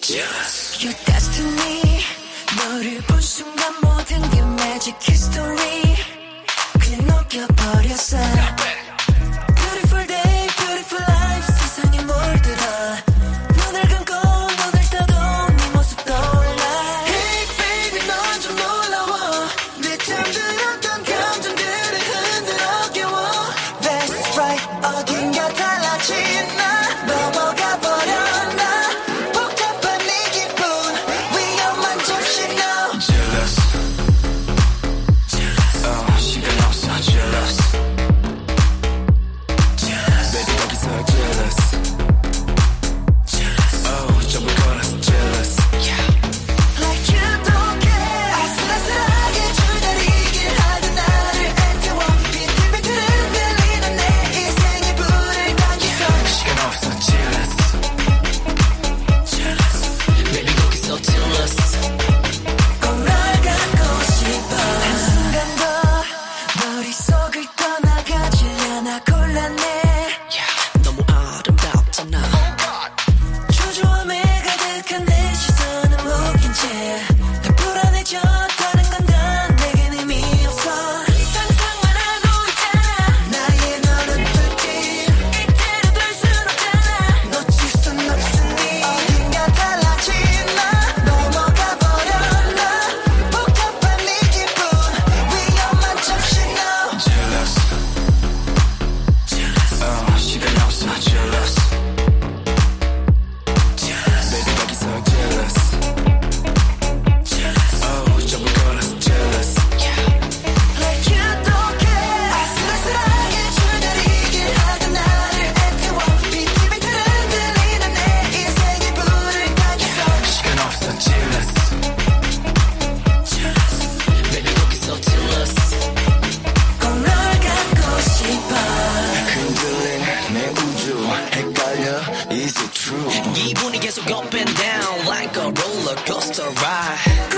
Just you destiny 너를 본 순간 모든 게 magic history 그냥 녹여버렸어 da da homeless. 헷갈려, is it true? 기분이 계속 up and down like a roller coaster ride.